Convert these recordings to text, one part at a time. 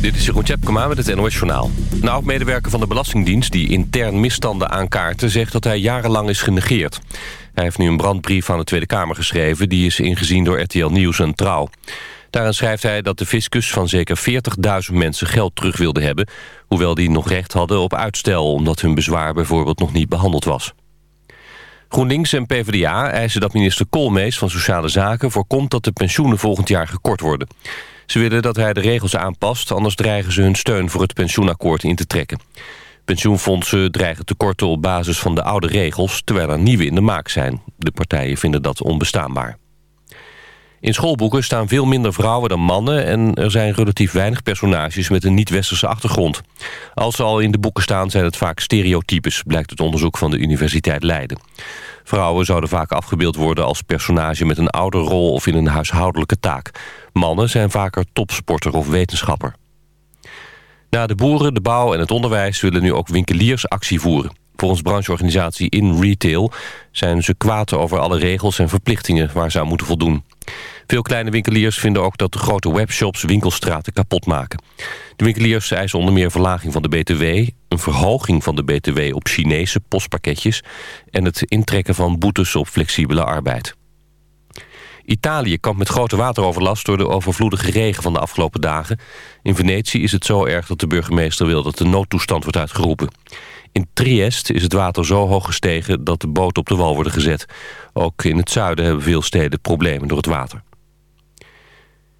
Dit is Jeroen Tjepkema met het NOS Journaal. Een oud-medewerker van de Belastingdienst die intern misstanden aankaarten... zegt dat hij jarenlang is genegeerd. Hij heeft nu een brandbrief aan de Tweede Kamer geschreven... die is ingezien door RTL Nieuws en Trouw. Daarin schrijft hij dat de fiscus van zeker 40.000 mensen geld terug wilde hebben... hoewel die nog recht hadden op uitstel... omdat hun bezwaar bijvoorbeeld nog niet behandeld was. GroenLinks en PvdA eisen dat minister Koolmees van Sociale Zaken... voorkomt dat de pensioenen volgend jaar gekort worden. Ze willen dat hij de regels aanpast... anders dreigen ze hun steun voor het pensioenakkoord in te trekken. Pensioenfondsen dreigen tekorten op basis van de oude regels... terwijl er nieuwe in de maak zijn. De partijen vinden dat onbestaanbaar. In schoolboeken staan veel minder vrouwen dan mannen... en er zijn relatief weinig personages met een niet-westerse achtergrond. Als ze al in de boeken staan zijn het vaak stereotypes... blijkt het onderzoek van de Universiteit Leiden. Vrouwen zouden vaak afgebeeld worden als personage met een ouderrol... of in een huishoudelijke taak. Mannen zijn vaker topsporter of wetenschapper. Na de boeren, de bouw en het onderwijs willen nu ook winkeliers actie voeren. Volgens brancheorganisatie In Retail zijn ze kwaad over alle regels en verplichtingen waar ze aan moeten voldoen. Veel kleine winkeliers vinden ook dat de grote webshops winkelstraten kapot maken. De winkeliers eisen onder meer verlaging van de BTW... een verhoging van de BTW op Chinese postpakketjes... en het intrekken van boetes op flexibele arbeid. Italië kampt met grote wateroverlast door de overvloedige regen van de afgelopen dagen. In Venetië is het zo erg dat de burgemeester wil dat de noodtoestand wordt uitgeroepen. In Trieste is het water zo hoog gestegen dat de boten op de wal worden gezet. Ook in het zuiden hebben veel steden problemen door het water.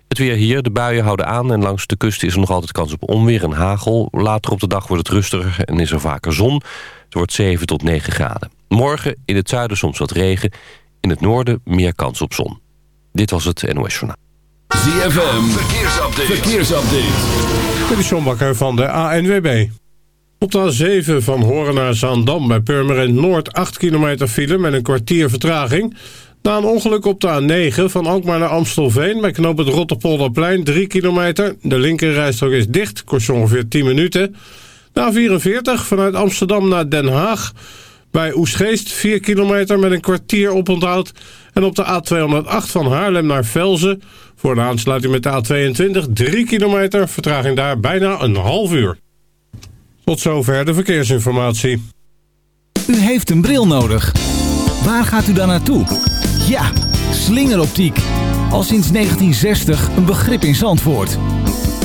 Het weer hier, de buien houden aan en langs de kust is er nog altijd kans op onweer en hagel. Later op de dag wordt het rustiger en is er vaker zon. Het wordt 7 tot 9 graden. Morgen in het zuiden soms wat regen, in het noorden meer kans op zon. Dit was het NOS Journaal. ZFM, verkeersupdate. verkeersupdate. Dit is John Bakker van de ANWB. Op de A7 van Horen naar Zaandam bij Purmerend Noord 8 kilometer file met een kwartier vertraging. Na een ongeluk op de A9 van Alkmaar naar Amstelveen bij knoop het Rotterpolderplein 3 kilometer. De linkerrijstrook is dicht, kost ongeveer 10 minuten. Na 44 vanuit Amsterdam naar Den Haag bij Oesgeest 4 kilometer met een kwartier oponthoud. En op de A208 van Haarlem naar Velzen voor de aansluiting met de A22 3 kilometer. Vertraging daar bijna een half uur. Tot zover de verkeersinformatie. U heeft een bril nodig. Waar gaat u dan naartoe? Ja, slingeroptiek. Al sinds 1960 een begrip in Zandvoort.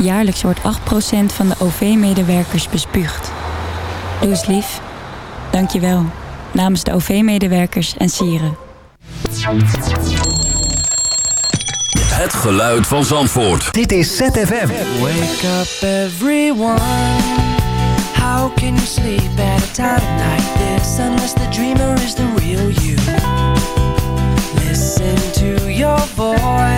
Jaarlijks wordt 8% van de OV-medewerkers bespuugd. Doe eens lief. Dank je wel. Namens de OV-medewerkers en sieren. Het geluid van Zandvoort. Dit is ZFM. Wake up everyone. How can you sleep at a time like this unless the dreamer is the real you? Listen to your voice,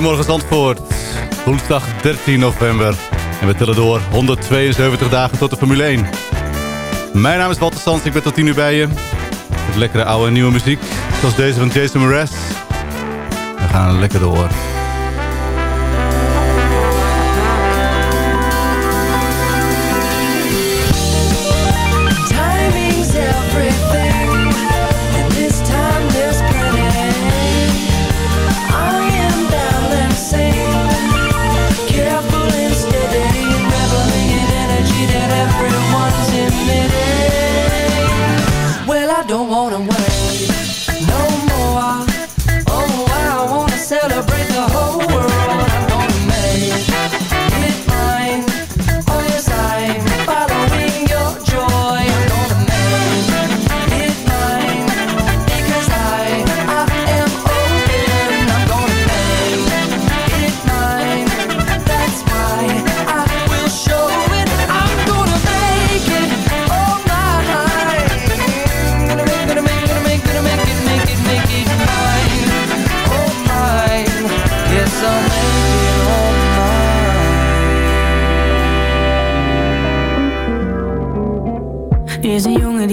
Goedemorgen Zandvoort. Woensdag 13 november. En we tellen door 172 dagen tot de Formule 1. Mijn naam is Walter Sands, ik ben tot 10 uur bij je. Met lekkere oude en nieuwe muziek. Zoals deze van Jason Mraz. We gaan lekker door.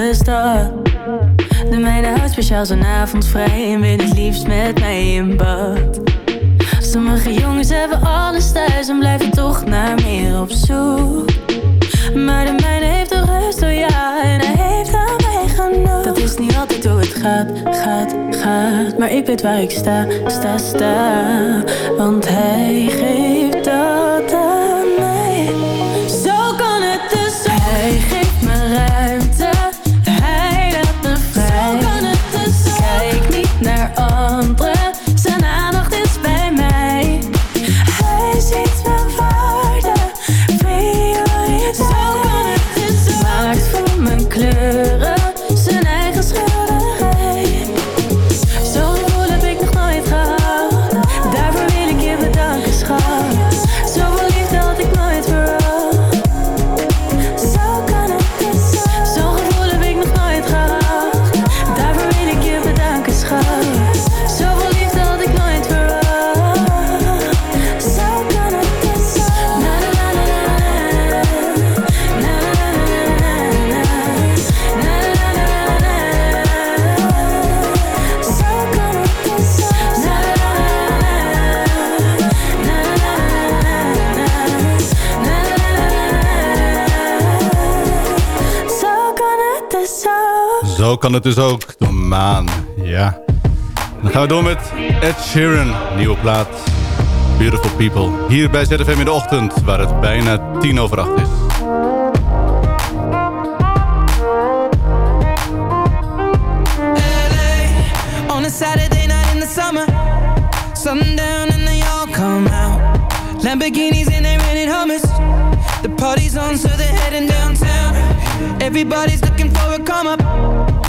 De stad. De houdt speciaal zijn avond vrij en wil het liefst met mij in bad. Sommige jongens hebben alles thuis en blijven toch naar meer op zoek. Maar de mijne heeft toch rust, oh ja, en hij heeft aan mij genoeg. Dat is niet altijd hoe het gaat, gaat, gaat. Maar ik weet waar ik sta, sta, sta. Want hij geeft dat kan het dus ook. De maan, ja. Dan gaan we door met Ed Sheeran, nieuwe plaat. Beautiful People. Hier bij ZFM in de ochtend, waar het bijna tien over acht is. LA, on a Saturday night in the summer. Sundown and they all come out. Lamborghinis and they're in hummus. The party's on so they're heading downtown. Everybody's looking for a come up.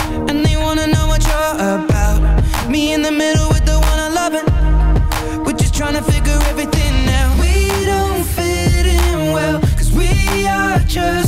Me in the middle with the one I love, and we're just trying to figure everything out. We don't fit in well, cause we are just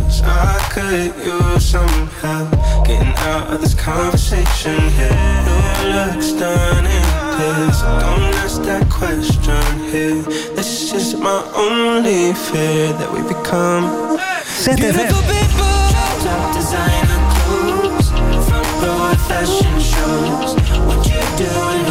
Could use some help getting out of this conversation here. You look stunning, please. Don't ask that question here. This is my only fear that we become beautiful people. Top designer clothes, front row fashion shows. What you do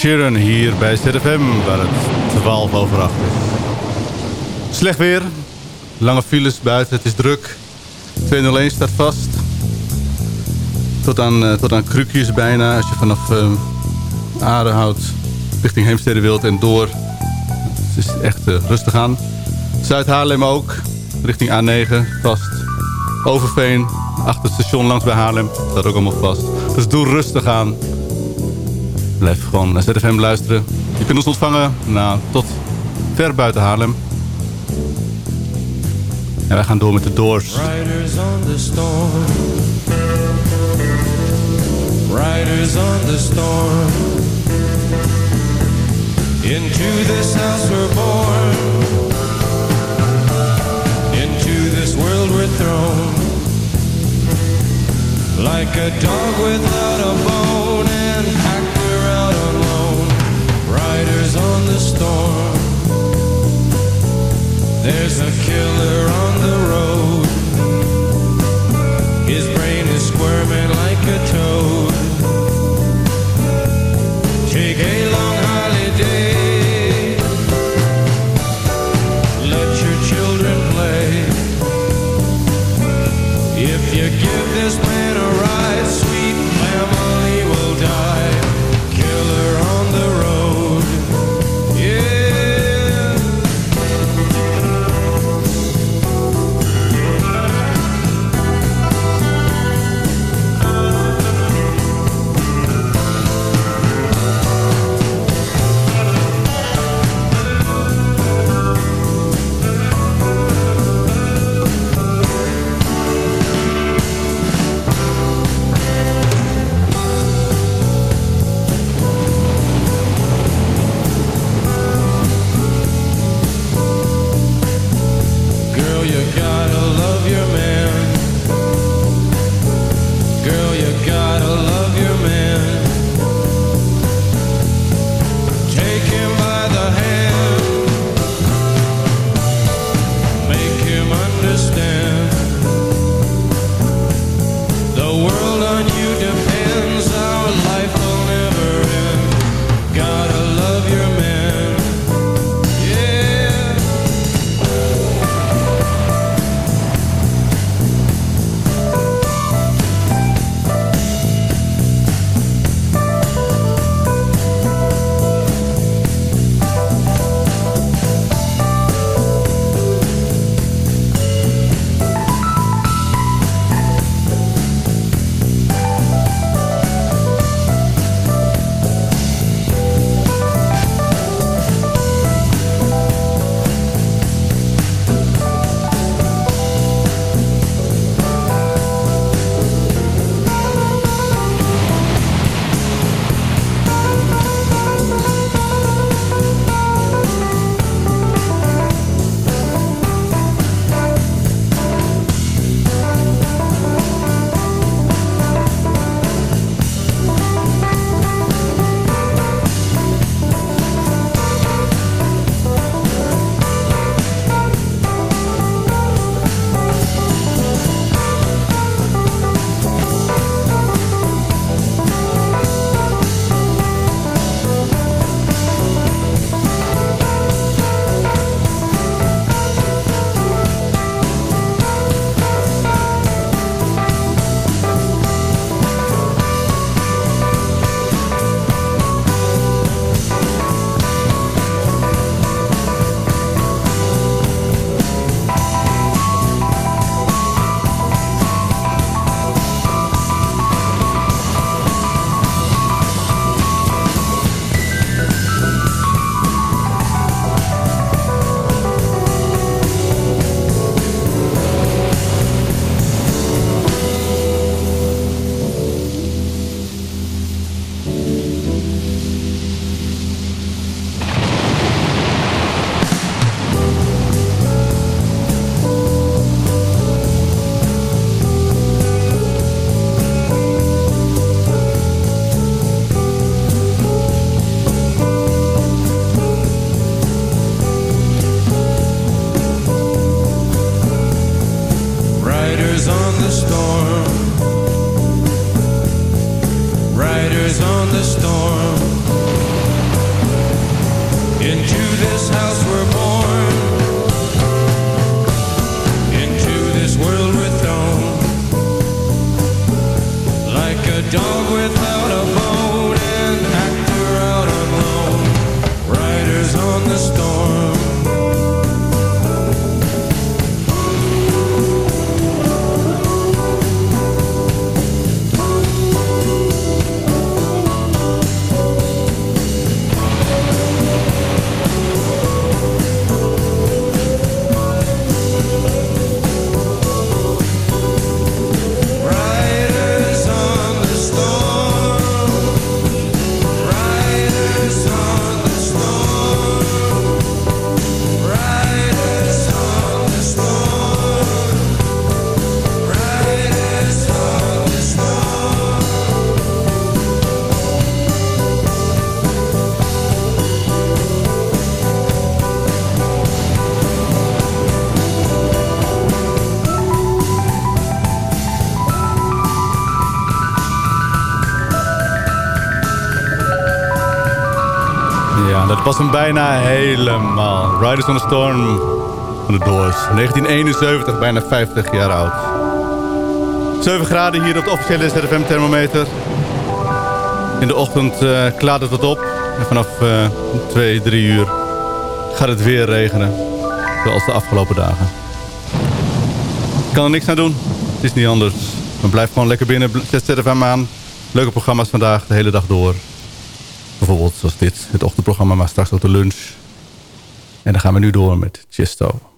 Sheeran hier bij ZFM, waar het 12 over 8 is. Slecht weer, lange files buiten, het is druk. 201 staat vast. Tot aan, eh, tot aan Krukjes bijna, als je vanaf uh, Aardenhout richting Heemstede wilt en door. Het is echt eh, rustig aan. Zuid-Haarlem ook, richting A9 vast. Overveen, achter het station langs bij Haarlem, staat ook allemaal vast. Dus doe rustig aan. Blijf gewoon naar ZFM luisteren. Je kunt ons ontvangen nou, tot ver buiten Haarlem. En wij gaan door met de Doors. Riders on the storm. Riders on the storm. Into this house we're born. Into this world we're thrown. Like a dog without a bone There's a killer on the road. hem bijna helemaal. Riders on the Storm van de Doors. 1971, bijna 50 jaar oud. 7 graden hier op de officiële ZFM thermometer. In de ochtend uh, klaart het wat op. En vanaf uh, 2, 3 uur gaat het weer regenen. Zoals de afgelopen dagen. Ik kan er niks aan doen. Het is niet anders. We blijf gewoon lekker binnen. Zet ZFM aan. Leuke programma's vandaag, de hele dag door bijvoorbeeld zoals dit. Het ochtendprogramma, maar straks ook de lunch. En dan gaan we nu door met Chesto.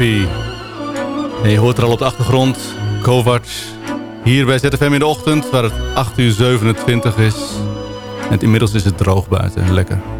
Je hoort er al op de achtergrond, Kovacs. Hier bij ZFM in de ochtend, waar het 8 uur 27 is. En inmiddels is het droog buiten. Lekker.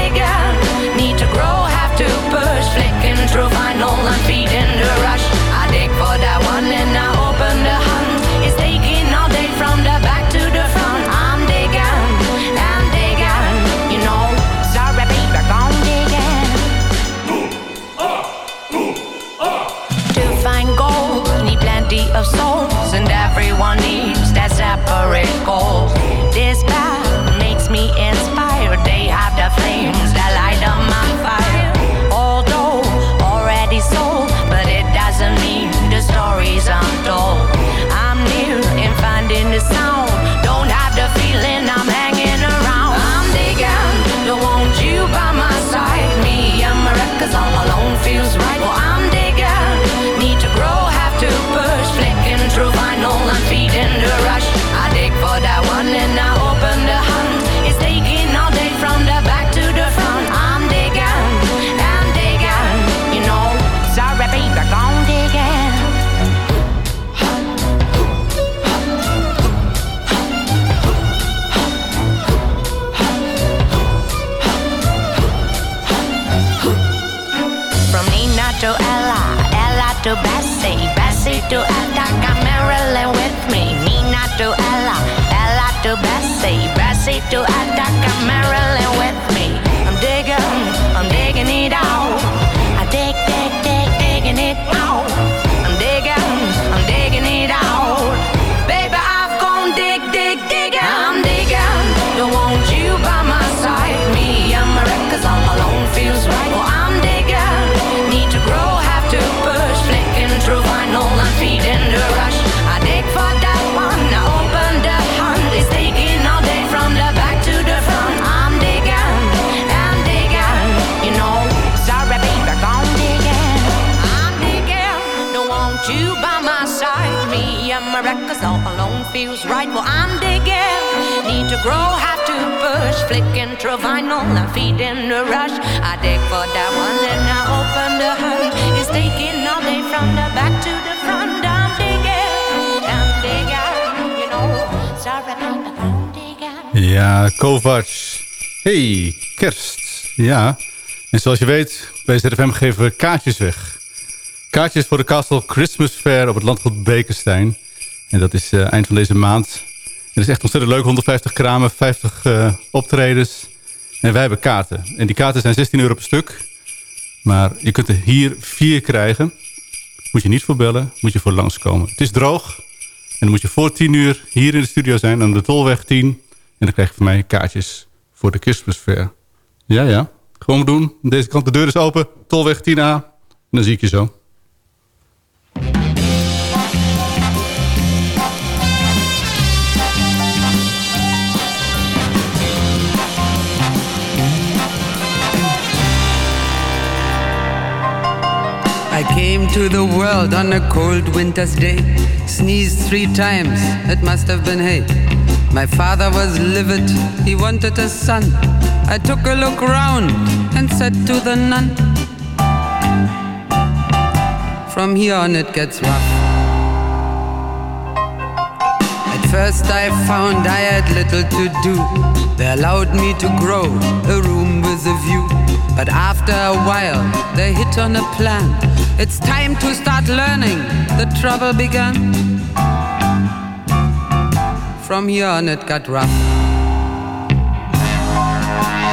need to grow, have to push. Flicking through vinyl and feeding the rush. I dig for that one and I open Well, I'm digging, need to grow, have to push. Flicking through vinyl and feeding the rush. I dig for that one and I open the hunt. It's taking all day from the back to the front. I'm digging, I'm digging, you know. Sorry, I'm digging. Ja, Kovacs. Hey, kerst. Ja. En zoals je weet, bij ZFM geven we kaartjes weg. Kaartjes voor de Castle Christmas Fair op het landgoed Bekenstein. En dat is eh, eind van deze maand. Het is echt ontzettend leuk. 150 kramen, 50 eh, optredens. En wij hebben kaarten. En die kaarten zijn 16 euro per stuk. Maar je kunt er hier vier krijgen. Moet je niet voor bellen, moet je voor langskomen. Het is droog. En dan moet je voor 10 uur hier in de studio zijn aan de Tolweg 10. En dan krijg je van mij kaartjes voor de Christmas Fair. Ja, ja. Gewoon doen. Deze kant de deur is open. Tolweg 10A. En dan zie ik je zo. Came to the world on a cold winter's day. Sneezed three times, it must have been hay. My father was livid, he wanted a son. I took a look round and said to the nun, From here on it gets rough. At first I found I had little to do. They allowed me to grow a room with a view. But after a while, they hit on a plan. It's time to start learning. The trouble began. From here on, it got rough.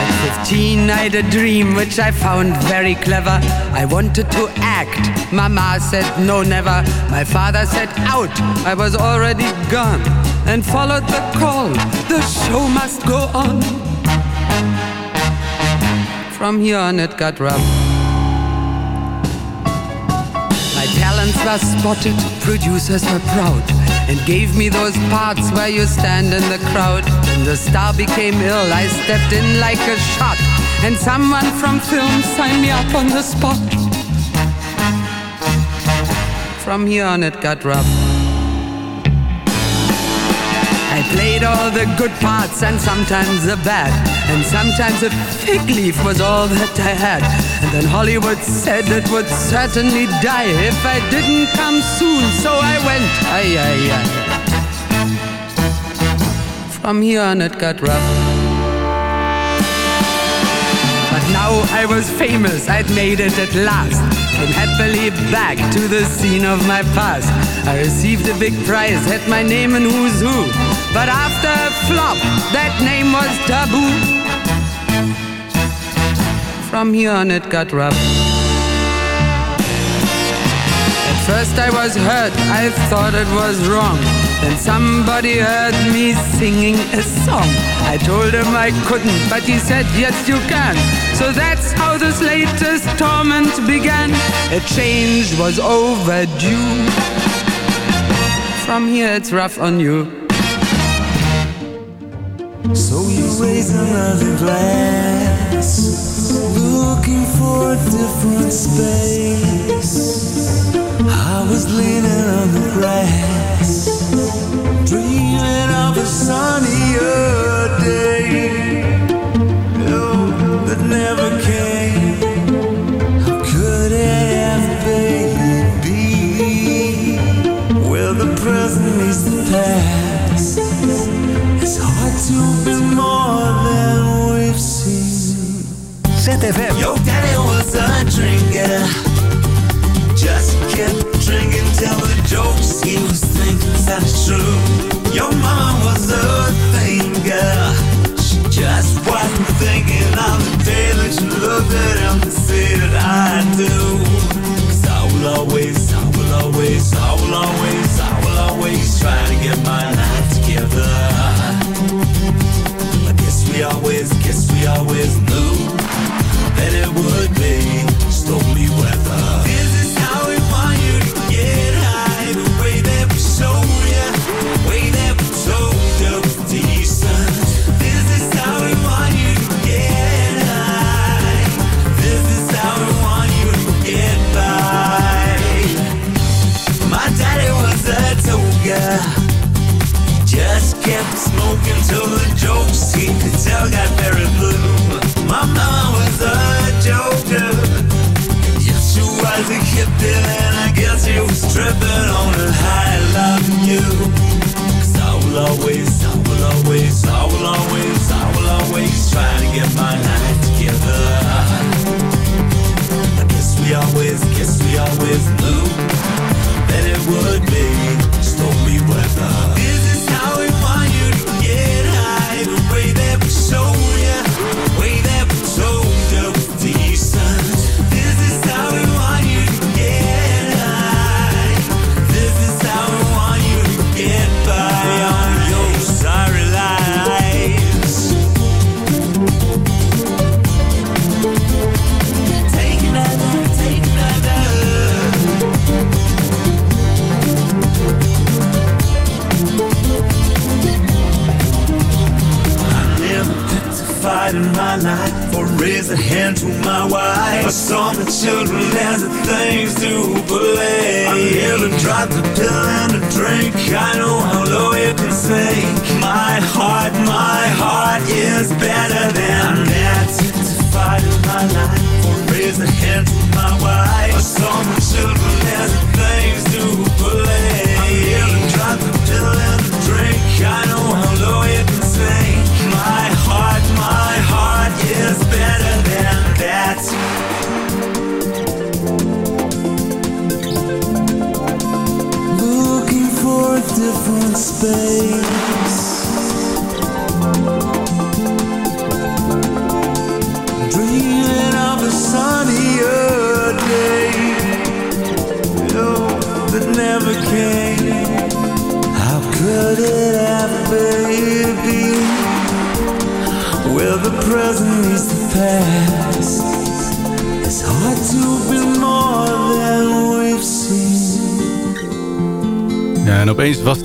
At 15, I had a dream which I found very clever. I wanted to act. Mama said no, never. My father said out. I was already gone and followed the call. The show must go on. From here on, it got rough. My talents were spotted, producers were proud, and gave me those parts where you stand in the crowd. When the star became ill, I stepped in like a shot, and someone from film signed me up on the spot. From here on, it got rough. Played all the good parts and sometimes the bad. And sometimes a fig leaf was all that I had. And then Hollywood said it would certainly die if I didn't come soon. So I went, ay, ay, ay. From here on it got rough. But now I was famous, I'd made it at last. Came happily back to the scene of my past. I received a big prize, had my name in Who's Who. But after flop, that name was taboo. From here on it got rough. At first I was hurt, I thought it was wrong. Then somebody heard me singing a song. I told him I couldn't, but he said, yes you can. So that's how this latest torment began. A change was overdue. From here it's rough on you. So you raise another glass, looking for a different space. I was leaning on the grass, dreaming of a sunnier day.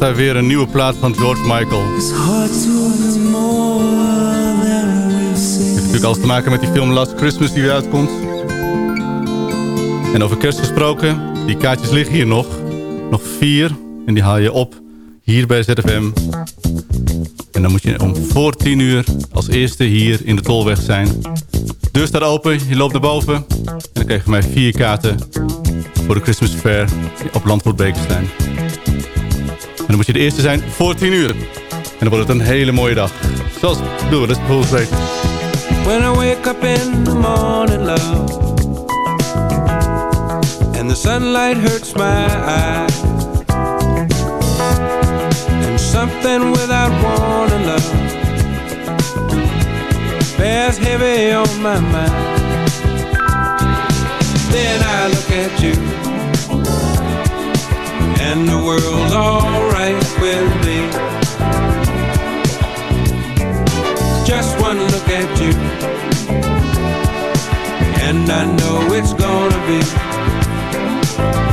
Daar weer een nieuwe plaat van George Michael. Heeft natuurlijk alles te maken met die film Last Christmas die weer uitkomt. En over kerst gesproken, die kaartjes liggen hier nog. Nog vier. En die haal je op hier bij ZFM. En dan moet je om voor 10 uur als eerste hier in de Tolweg zijn. Deur staat open, je loopt naar boven. En dan krijg je mij vier kaarten voor de Christmas Fair op Landgoed Bekenstein. En dan moet je de eerste zijn voor 10 uur. En dan wordt het een hele mooie dag. Zoals doen we, dat is weten. When I wake up in the morning, love, and the sunlight hurts my eyes, and something without warning, love, bears heavy on my mind. Then I look at you, and the world's alright with me. Just one look at you, and I know it's gonna be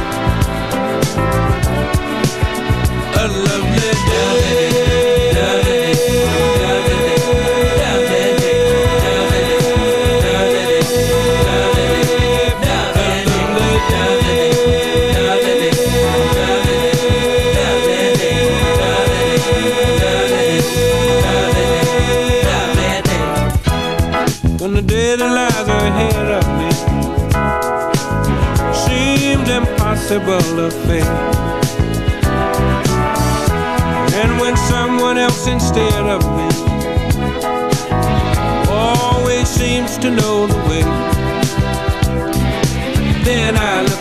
impossible face. And when someone else instead of me always seems to know the way, then I look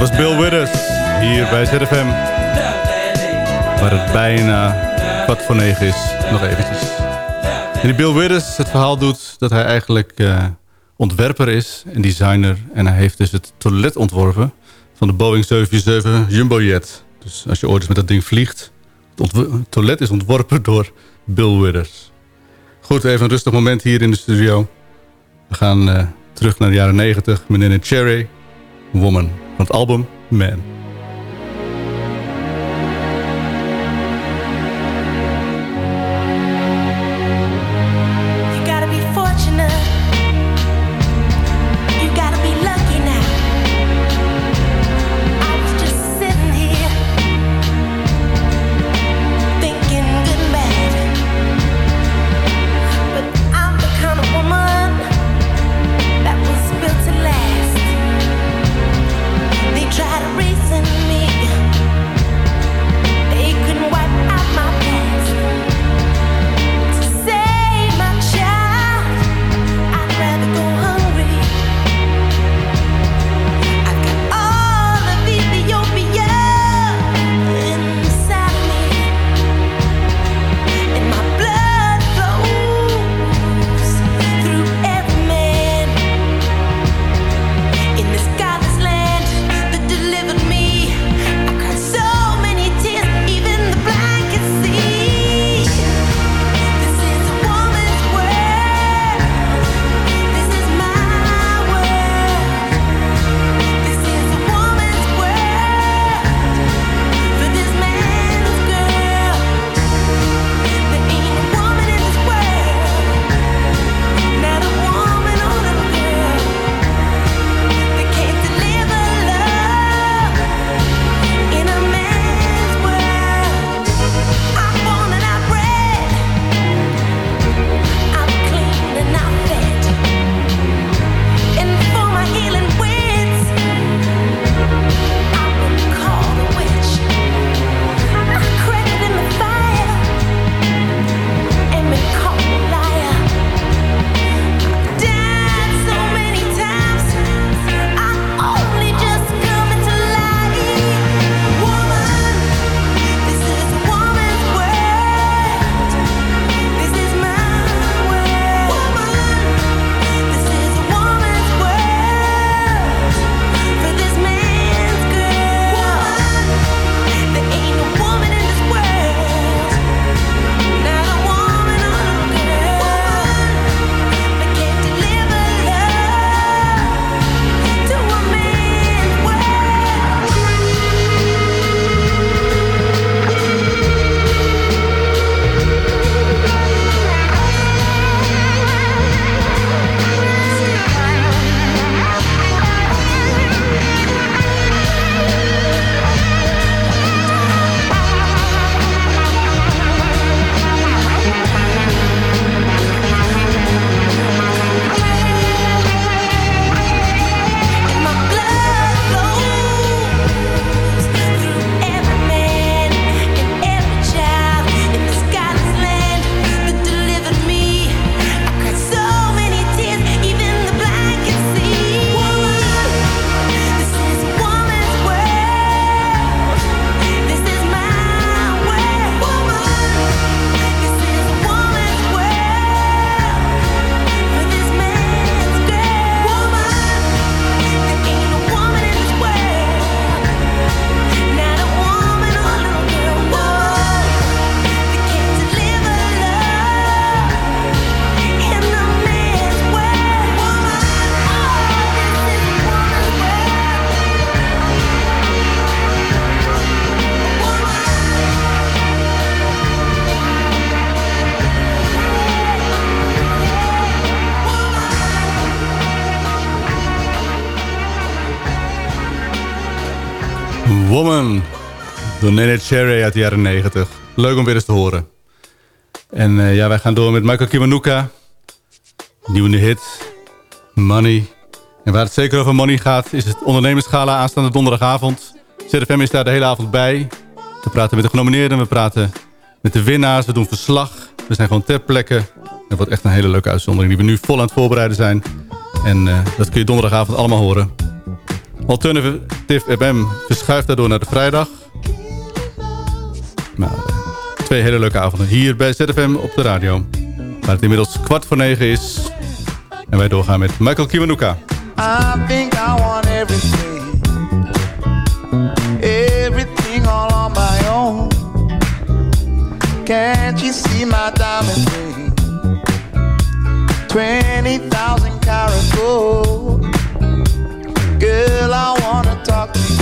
was Bill Withers hier bij ZFM. Waar het bijna kwart voor negen is. Nog eventjes. En die Bill Withers het verhaal doet dat hij eigenlijk eh, ontwerper is en designer. En hij heeft dus het toilet ontworpen van de Boeing 747 Jumbo Jet. Dus als je ooit eens met dat ding vliegt. Het toilet is ontworpen door Bill Withers. Goed, even een rustig moment hier in de studio. We gaan eh, terug naar de jaren 90. Meneer Cherry, Woman. Van het album Man. van Nene Cherry uit de jaren 90. Leuk om weer eens te horen. En eh, ja, wij gaan door met Michael Kiwanuka. Nieuwe hit. Money. En waar het zeker over money gaat is het ondernemersgala aanstaande donderdagavond. ZFM is daar de hele avond bij. We praten met de genomineerden, we praten met de winnaars, we doen verslag. We zijn gewoon ter plekke. Het wordt echt een hele leuke uitzondering die we nu vol aan het voorbereiden zijn. En eh, dat kun je donderdagavond allemaal horen. Alternative FM verschuift daardoor naar de vrijdag. Nou, twee hele leuke avonden hier bij ZFM op de radio. Waar het inmiddels kwart voor negen is. En wij doorgaan met Michael Kiwanuka. I think I want everything. Everything all on my own. Can't you see my diamond ring? 20,000 carat gold. Girl, I wanna talk to you.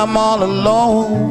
I'm all alone.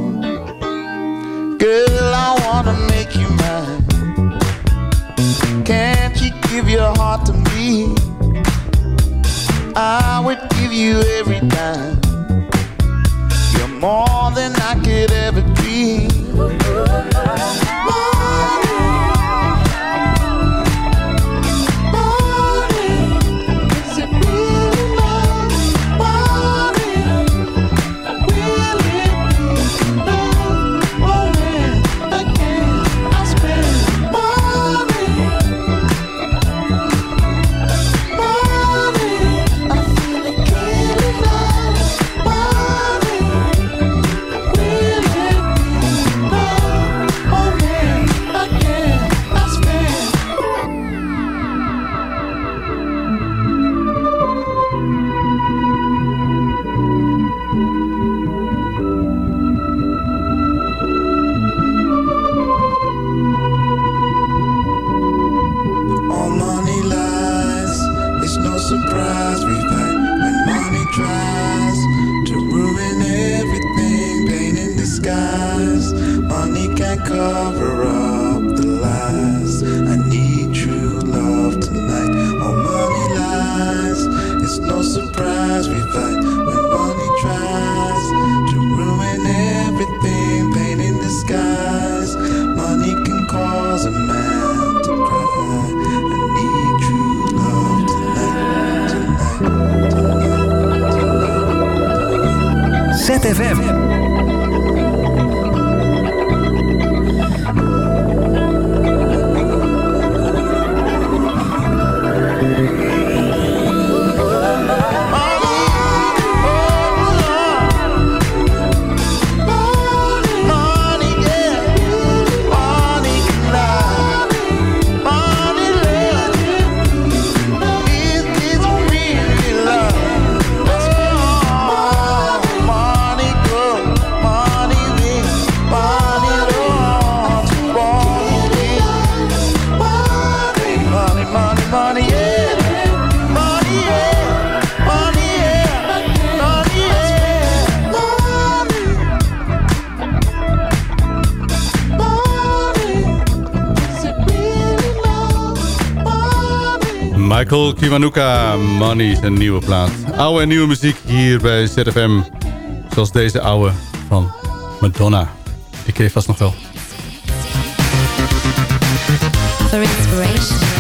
Kiwanuka, Money, een nieuwe plaat. Oude en nieuwe muziek hier bij ZFM. Zoals deze oude van Madonna. Ik kreeg vast nog wel. For inspiration.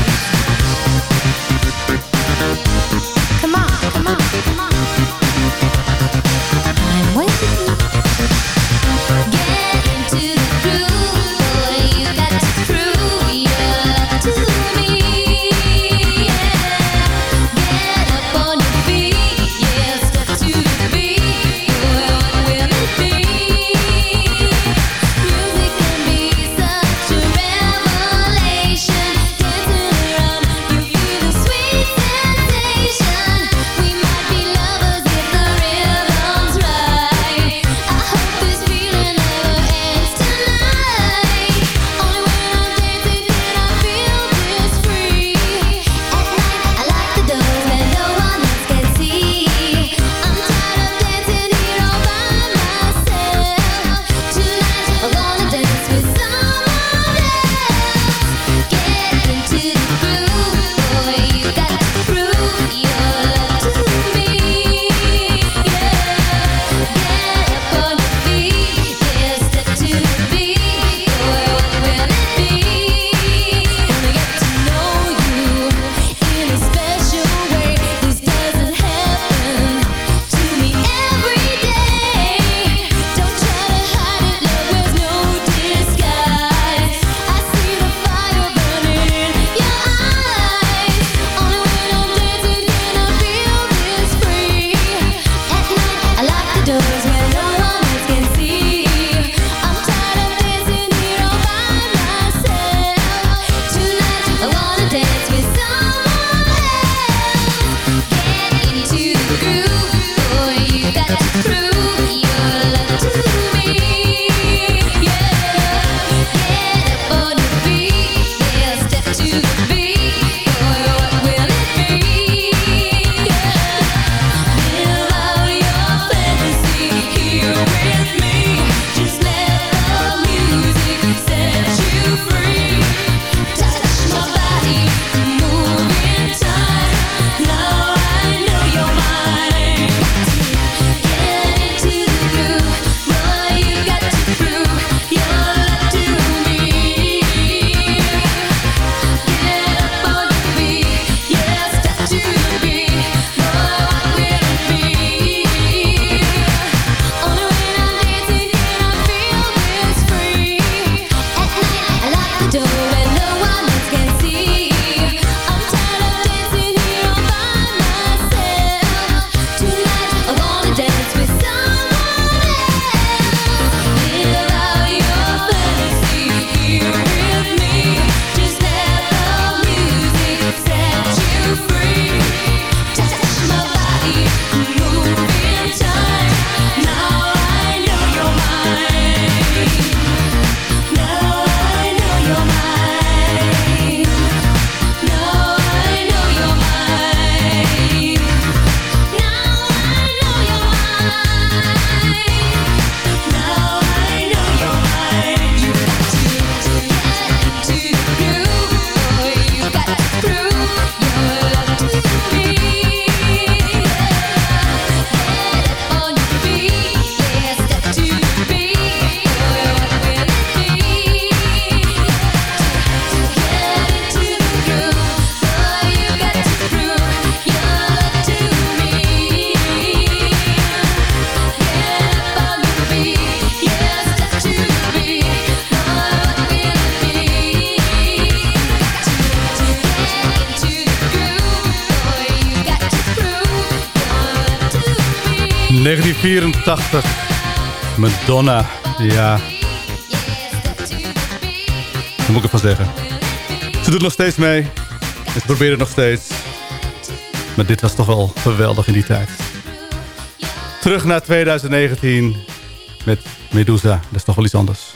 1984. Madonna. Ja. Wat moet ik ervan zeggen? Ze doet nog steeds mee. Ze probeert het nog steeds. Maar dit was toch wel geweldig in die tijd. Terug naar 2019 met Medusa. Dat is toch wel iets anders.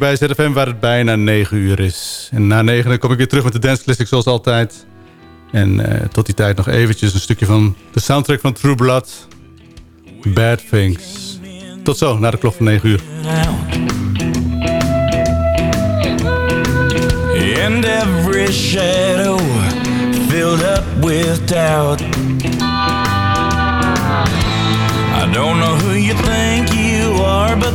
Bij ZFM waar het bijna 9 uur is. En na 9 kom ik weer terug met de Dance Classics zoals altijd. En eh, tot die tijd nog eventjes een stukje van de soundtrack van True Blood. Bad Things. Tot zo, na de klok van 9 uur. And every shadow filled up with doubt. I don't know who you think you are, but